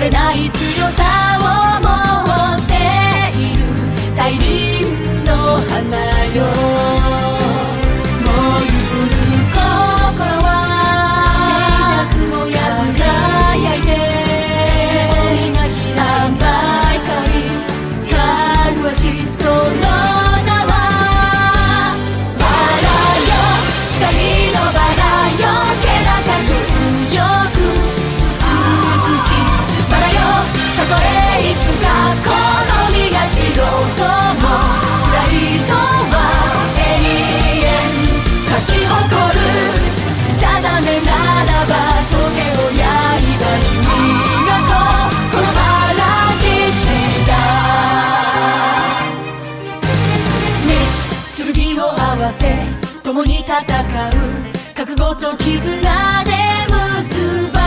折れない強さを持共に戦う。覚悟と絆で結ば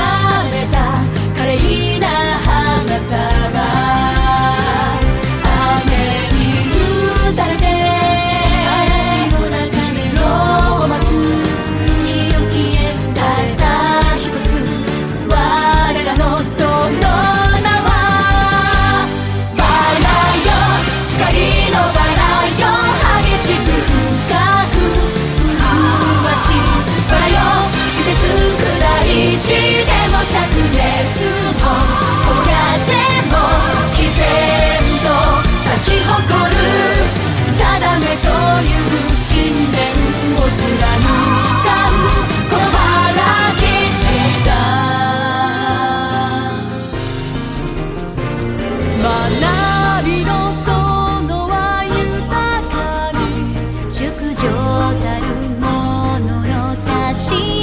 れた。華麗な花束たるものの確か